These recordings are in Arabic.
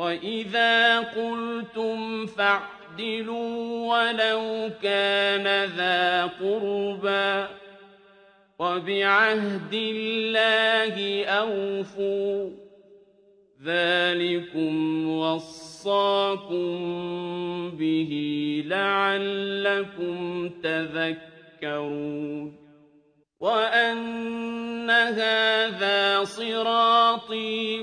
وإذا قلتم فاعدلوا ولو كان ذا قربى وبعهد الله أوفوا ذلكم وصاكم به لعلكم تذكرون وأن هذا صراطي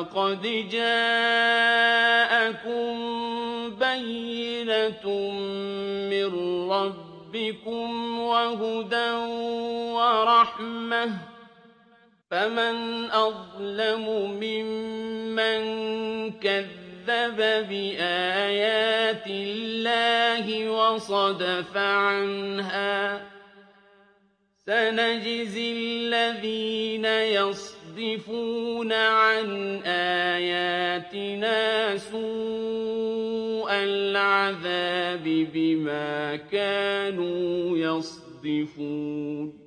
فَقَدْ جَاءَكُم بَيِّنَةٌ مِّن رَّبِّكُمْ وَهُدًى وَرَحْمَةٌ. فمن أظلم ممن كذب بآيات الله وصدف عنها. سنجزي الذين يصدفون عن آياتنا سوء العذاب بما كانوا يصدفون.